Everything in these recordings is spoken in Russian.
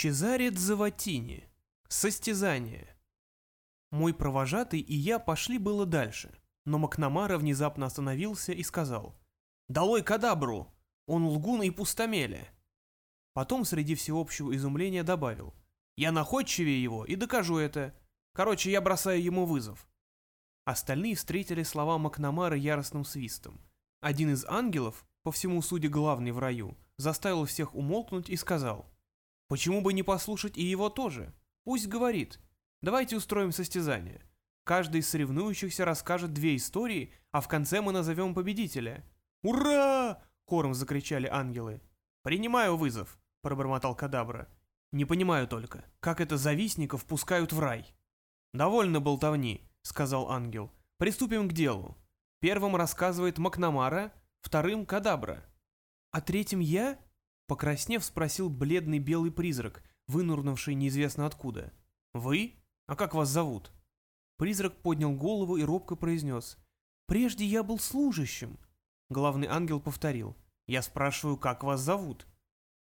Чезаре Дзаватини. Состязание. Мой провожатый и я пошли было дальше, но Макнамара внезапно остановился и сказал «Долой кадабру! Он лгун и пустомеля!» Потом среди всеобщего изумления добавил «Я находчивее его и докажу это. Короче, я бросаю ему вызов». Остальные встретили слова Макнамара яростным свистом. Один из ангелов, по всему суде главный в раю, заставил всех умолкнуть и сказал «Почему бы не послушать и его тоже? Пусть говорит. Давайте устроим состязание. Каждый из соревнующихся расскажет две истории, а в конце мы назовем победителя». «Ура!» — хором закричали ангелы. «Принимаю вызов», — пробормотал Кадабра. «Не понимаю только, как это завистников пускают в рай?» «Довольно болтовни», — сказал ангел. «Приступим к делу. Первым рассказывает Макнамара, вторым — Кадабра». «А третьим я?» — покраснев, спросил бледный белый призрак, вынурнувший неизвестно откуда. «Вы? А как вас зовут?» Призрак поднял голову и робко произнес. «Прежде я был служащим». Главный ангел повторил. «Я спрашиваю, как вас зовут?»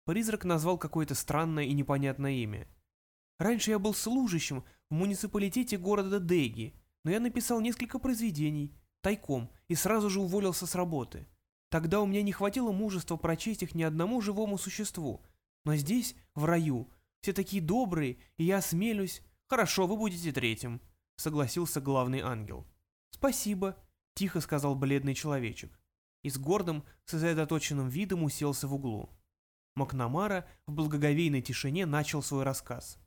Призрак назвал какое-то странное и непонятное имя. «Раньше я был служащим в муниципалитете города Деги, но я написал несколько произведений, тайком, и сразу же уволился с работы. Тогда у меня не хватило мужества прочесть их ни одному живому существу. Но здесь, в раю, все такие добрые, и я осмелюсь. Хорошо, вы будете третьим», — согласился главный ангел. «Спасибо», — тихо сказал бледный человечек. И с гордым, сосредоточенным видом уселся в углу. Макнамара в благоговейной тишине начал свой рассказ.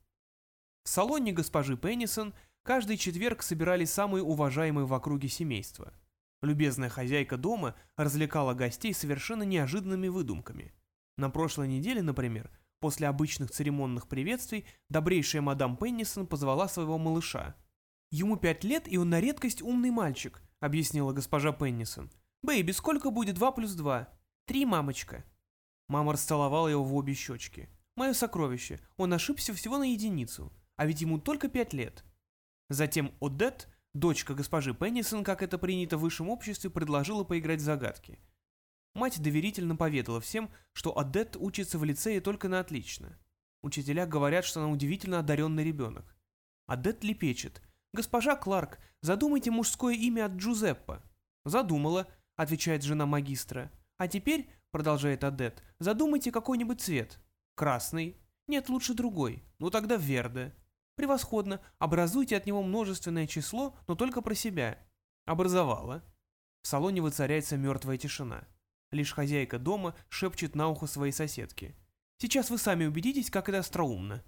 В салоне госпожи Пеннисон каждый четверг собирались самые уважаемые в округе семейства. Любезная хозяйка дома развлекала гостей совершенно неожиданными выдумками. На прошлой неделе, например, после обычных церемонных приветствий, добрейшая мадам Пеннисон позвала своего малыша. «Ему пять лет, и он на редкость умный мальчик», — объяснила госпожа Пеннисон. «Бэйби, сколько будет два плюс два?» «Три, мамочка». Мама расцеловала его в обе щечки. «Мое сокровище, он ошибся всего на единицу, а ведь ему только пять лет». Затем Одет, дочка госпожи Пеннисон, как это принято в высшем обществе, предложила поиграть в загадки. Мать доверительно поведала всем, что Адет учится в лицее только на отлично. Учителя говорят, что она удивительно одаренный ребенок. Адет лепечет. «Госпожа Кларк, задумайте мужское имя от Джузеппа». «Задумала», — отвечает жена магистра. «А теперь», — продолжает Адет, — «задумайте какой-нибудь цвет». «Красный». «Нет, лучше другой. Ну тогда Верде». Превосходно. Образуйте от него множественное число, но только про себя. Образовала. В салоне воцаряется мертвая тишина. Лишь хозяйка дома шепчет на ухо своей соседке. Сейчас вы сами убедитесь, как это остроумно.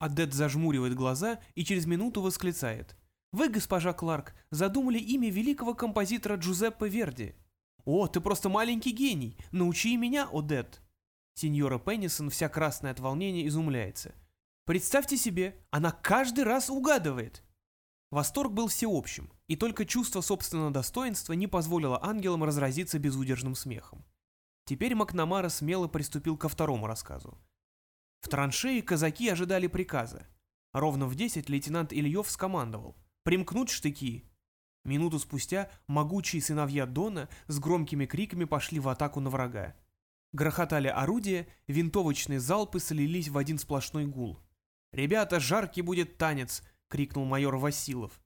Адет зажмуривает глаза и через минуту восклицает. «Вы, госпожа Кларк, задумали имя великого композитора Джузеппе Верди». «О, ты просто маленький гений! Научи меня, Одет!» Сеньора Пеннисон, вся красная от волнения, изумляется – Представьте себе, она каждый раз угадывает. Восторг был всеобщим, и только чувство собственного достоинства не позволило ангелам разразиться безудержным смехом. Теперь Макнамара смело приступил ко второму рассказу. В траншеи казаки ожидали приказа. Ровно в десять лейтенант Ильев скомандовал «Примкнуть штыки!». Минуту спустя могучие сыновья Дона с громкими криками пошли в атаку на врага. Грохотали орудия, винтовочные залпы слились в один сплошной гул. «Ребята, жаркий будет танец!» — крикнул майор Василов.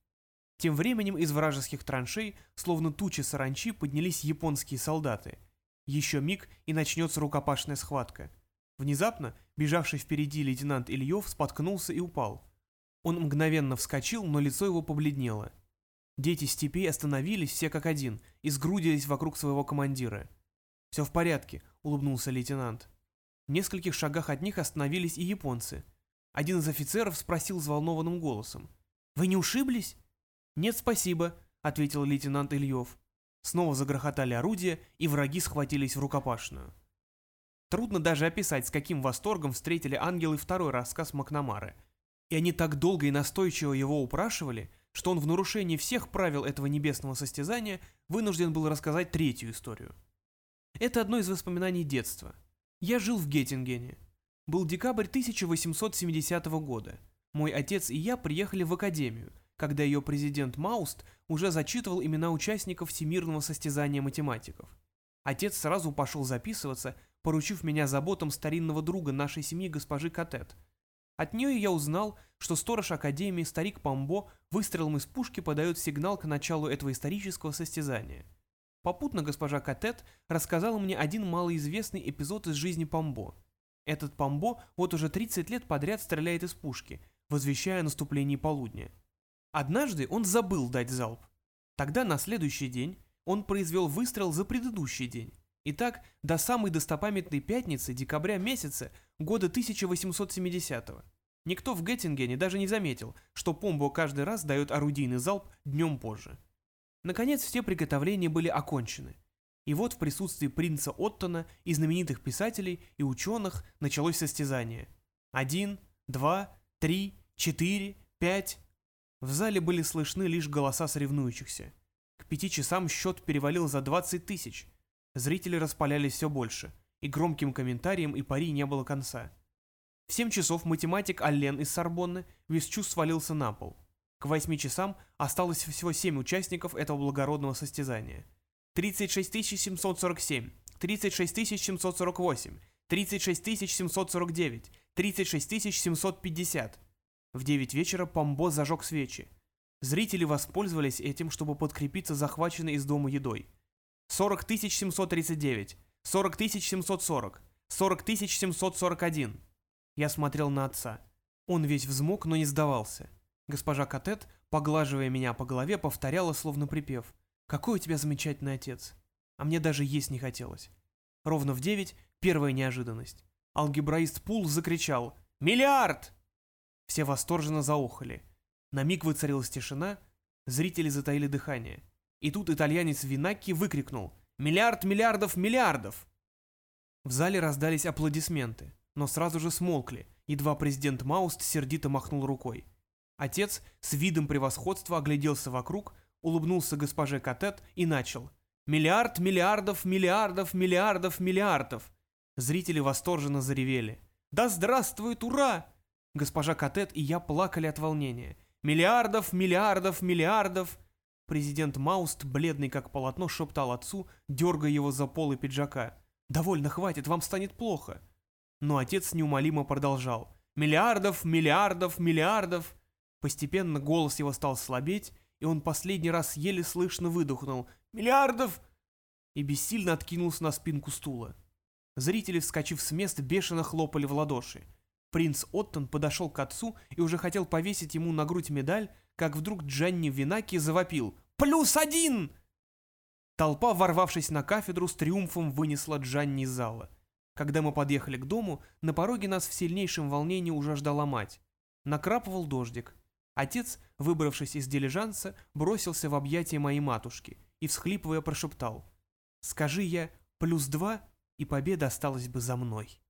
Тем временем из вражеских траншей, словно тучи саранчи, поднялись японские солдаты. Еще миг, и начнется рукопашная схватка. Внезапно, бежавший впереди лейтенант Ильев споткнулся и упал. Он мгновенно вскочил, но лицо его побледнело. Дети степей остановились все как один и сгрудились вокруг своего командира. «Все в порядке», — улыбнулся лейтенант. В нескольких шагах от них остановились и японцы — один из офицеров спросил взволнованным голосом. «Вы не ушиблись?» «Нет, спасибо», — ответил лейтенант Ильев. Снова загрохотали орудия, и враги схватились в рукопашную. Трудно даже описать, с каким восторгом встретили ангелы второй рассказ Макнамары. И они так долго и настойчиво его упрашивали, что он в нарушении всех правил этого небесного состязания вынужден был рассказать третью историю. Это одно из воспоминаний детства. Я жил в Геттингене. Был декабрь 1870 года. Мой отец и я приехали в академию, когда ее президент Мауст уже зачитывал имена участников всемирного состязания математиков. Отец сразу пошел записываться, поручив меня заботам старинного друга нашей семьи госпожи Катет. От нее я узнал, что сторож Академии старик Памбо выстрелом из пушки подает сигнал к началу этого исторического состязания. Попутно госпожа Катет рассказала мне один малоизвестный эпизод из жизни Памбо. Этот Памбо вот уже 30 лет подряд стреляет из пушки, возвещая о наступлении полудня. Однажды он забыл дать залп. Тогда на следующий день он произвел выстрел за предыдущий день. И так до самой достопамятной пятницы декабря месяца года 1870-го. Никто в Геттингене даже не заметил, что Помбо каждый раз дает орудийный залп днем позже. Наконец все приготовления были окончены. И вот в присутствии принца Оттона и знаменитых писателей и ученых началось состязание. Один, два, три, четыре, пять. В зале были слышны лишь голоса соревнующихся. К пяти часам счет перевалил за 20 тысяч. Зрители распалялись все больше, и громким комментариям и пари не было конца. В 7 часов математик Аллен из Сорбонны чувств свалился на пол. К 8 часам осталось всего 7 участников этого благородного состязания. 36 747, 36 748, 36 749, 36 750. В 9 вечера Помбо зажег свечи. Зрители воспользовались этим, чтобы подкрепиться захваченной из дома едой. 40 739, 40 740, 40 741. Я смотрел на отца. Он весь взмок, но не сдавался. Госпожа Катет, поглаживая меня по голове, повторяла, словно припев. «Какой у тебя замечательный отец!» А мне даже есть не хотелось. Ровно в девять первая неожиданность. Алгебраист Пул закричал «Миллиард!» Все восторженно заохали. На миг воцарилась тишина, зрители затаили дыхание. И тут итальянец Винакки выкрикнул «Миллиард миллиардов миллиардов!» В зале раздались аплодисменты, но сразу же смолкли, едва президент Мауст сердито махнул рукой. Отец с видом превосходства огляделся вокруг, улыбнулся госпоже Катет и начал «Миллиард миллиардов миллиардов миллиардов миллиардов!» Зрители восторженно заревели. «Да здравствует, ура!» Госпожа Катет и я плакали от волнения. «Миллиардов, миллиардов, миллиардов!» Президент Мауст, бледный как полотно, шептал отцу, дергая его за полы пиджака. «Довольно хватит, вам станет плохо!» Но отец неумолимо продолжал. «Миллиардов, миллиардов, миллиардов!» Постепенно голос его стал слабеть, и он последний раз еле слышно выдохнул «Миллиардов!» и бессильно откинулся на спинку стула. Зрители, вскочив с места, бешено хлопали в ладоши. Принц Оттон подошел к отцу и уже хотел повесить ему на грудь медаль, как вдруг Джанни Винаки завопил «Плюс один!» Толпа, ворвавшись на кафедру, с триумфом вынесла Джанни из зала. Когда мы подъехали к дому, на пороге нас в сильнейшем волнении уже ждала мать. Накрапывал дождик. Отец, выбравшись из дилижанса, бросился в объятия моей матушки и, всхлипывая, прошептал «Скажи я плюс два, и победа осталась бы за мной».